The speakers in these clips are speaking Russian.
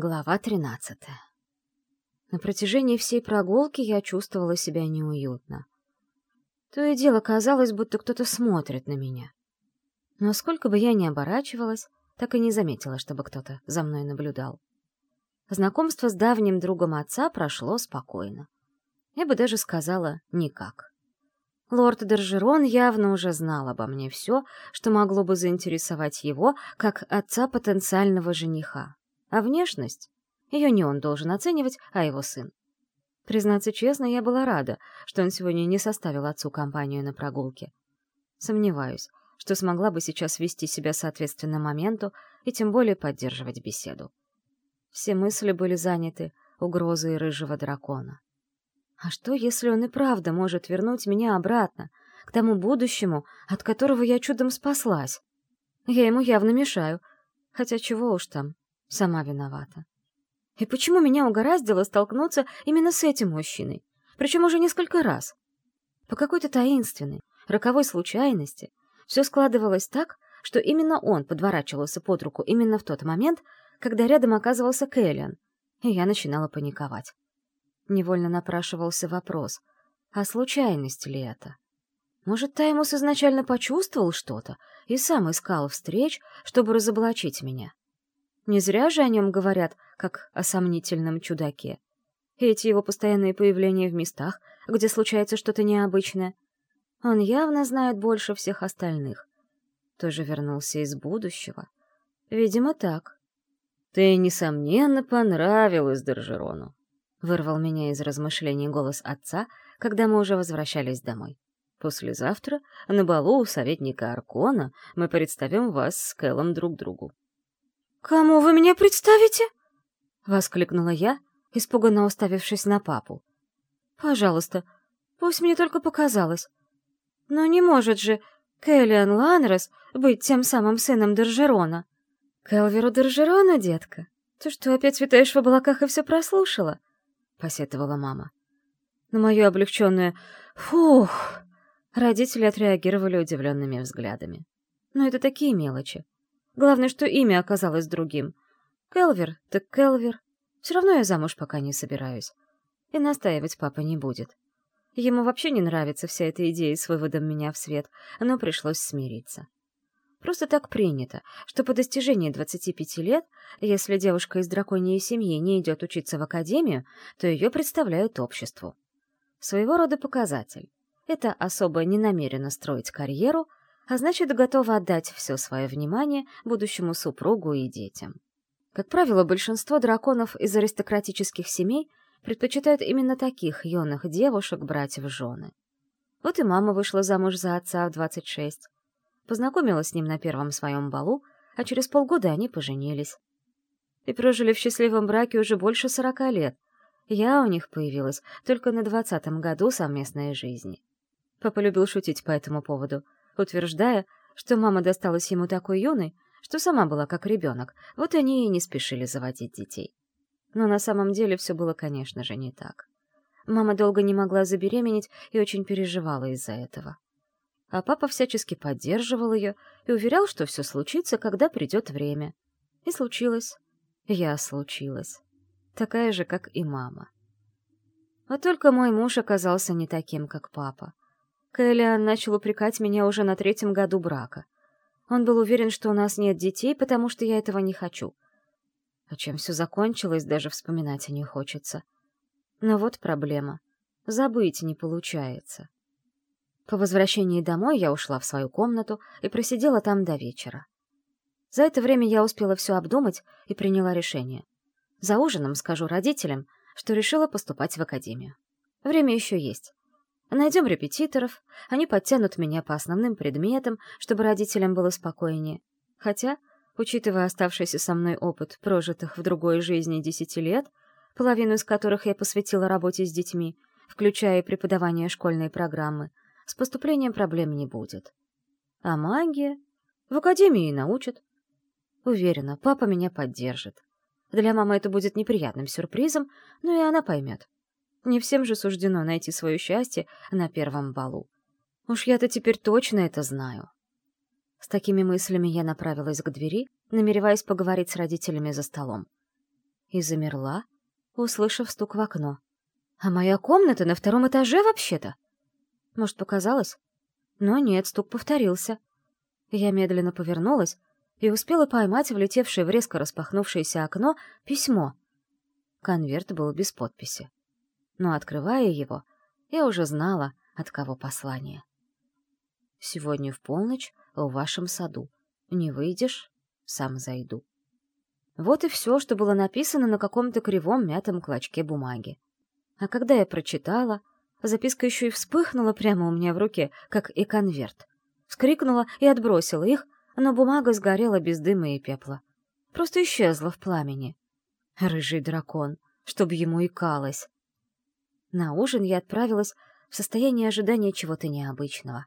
Глава 13. На протяжении всей прогулки я чувствовала себя неуютно. То и дело казалось, будто кто-то смотрит на меня. Но сколько бы я ни оборачивалась, так и не заметила, чтобы кто-то за мной наблюдал. Знакомство с давним другом отца прошло спокойно. Я бы даже сказала «никак». Лорд Держерон явно уже знал обо мне все, что могло бы заинтересовать его, как отца потенциального жениха. А внешность? Ее не он должен оценивать, а его сын. Признаться честно, я была рада, что он сегодня не составил отцу компанию на прогулке. Сомневаюсь, что смогла бы сейчас вести себя соответственно моменту и тем более поддерживать беседу. Все мысли были заняты угрозой рыжего дракона. А что, если он и правда может вернуть меня обратно, к тому будущему, от которого я чудом спаслась? Я ему явно мешаю, хотя чего уж там, Сама виновата. И почему меня угораздило столкнуться именно с этим мужчиной? Причем уже несколько раз. По какой-то таинственной, роковой случайности все складывалось так, что именно он подворачивался под руку именно в тот момент, когда рядом оказывался Кэллиан, и я начинала паниковать. Невольно напрашивался вопрос, а случайность ли это? Может, Таймус изначально почувствовал что-то и сам искал встреч, чтобы разоблачить меня? Не зря же о нем говорят, как о сомнительном чудаке. эти его постоянные появления в местах, где случается что-то необычное. Он явно знает больше всех остальных. Тоже вернулся из будущего. Видимо, так. «Ты, несомненно, понравилась Доржерону», — вырвал меня из размышлений голос отца, когда мы уже возвращались домой. «Послезавтра на балу у советника Аркона мы представим вас с Кэллом друг другу. «Кому вы меня представите?» — воскликнула я, испуганно уставившись на папу. «Пожалуйста, пусть мне только показалось. Но не может же Кэллиан Ланрес быть тем самым сыном Доржерона. Кэлверу Доржерона, детка? Ты что, опять витаешь в облаках и все прослушала?» — посетовала мама. На мою облегченную «фух» родители отреагировали удивленными взглядами. Но это такие мелочи. Главное, что имя оказалось другим. Келвер так Келвер. Все равно я замуж пока не собираюсь. И настаивать папа не будет. Ему вообще не нравится вся эта идея с выводом меня в свет, но пришлось смириться. Просто так принято, что по достижении 25 лет, если девушка из драконьей семьи не идет учиться в академию, то ее представляют обществу. Своего рода показатель. Это особо не намерено строить карьеру, а значит, готова отдать все свое внимание будущему супругу и детям. Как правило, большинство драконов из аристократических семей предпочитают именно таких юных девушек брать в жены. Вот и мама вышла замуж за отца в 26. Познакомилась с ним на первом своем балу, а через полгода они поженились. И прожили в счастливом браке уже больше сорока лет. Я у них появилась только на двадцатом году совместной жизни. Папа любил шутить по этому поводу — утверждая, что мама досталась ему такой юной, что сама была как ребенок, вот они и не спешили заводить детей. Но на самом деле все было, конечно же, не так. Мама долго не могла забеременеть и очень переживала из-за этого. А папа всячески поддерживал ее и уверял, что все случится, когда придет время. И случилось. Я случилась. Такая же, как и мама. Вот только мой муж оказался не таким, как папа. Кэллиан начал упрекать меня уже на третьем году брака. Он был уверен, что у нас нет детей, потому что я этого не хочу. А чем все закончилось, даже вспоминать не хочется. Но вот проблема. Забыть не получается. По возвращении домой я ушла в свою комнату и просидела там до вечера. За это время я успела все обдумать и приняла решение. За ужином скажу родителям, что решила поступать в академию. Время еще есть. Найдем репетиторов, они подтянут меня по основным предметам, чтобы родителям было спокойнее. Хотя, учитывая оставшийся со мной опыт прожитых в другой жизни десяти лет, половину из которых я посвятила работе с детьми, включая преподавание школьной программы, с поступлением проблем не будет. А магия? В академии научат. Уверена, папа меня поддержит. Для мамы это будет неприятным сюрпризом, но и она поймет. Не всем же суждено найти свое счастье на первом балу. Уж я-то теперь точно это знаю. С такими мыслями я направилась к двери, намереваясь поговорить с родителями за столом. и замерла, услышав стук в окно. А моя комната на втором этаже вообще-то. Может, показалось? Но нет, стук повторился. Я медленно повернулась и успела поймать влетевшее в резко распахнувшееся окно письмо. Конверт был без подписи. Но, открывая его, я уже знала, от кого послание. «Сегодня в полночь в вашем саду. Не выйдешь — сам зайду». Вот и все, что было написано на каком-то кривом мятом клочке бумаги. А когда я прочитала, записка еще и вспыхнула прямо у меня в руке, как и конверт. Вскрикнула и отбросила их, но бумага сгорела без дыма и пепла. Просто исчезла в пламени. Рыжий дракон, чтоб ему икалось. На ужин я отправилась в состоянии ожидания чего-то необычного.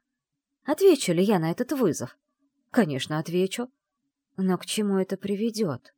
Отвечу ли я на этот вызов? Конечно, отвечу. Но к чему это приведет?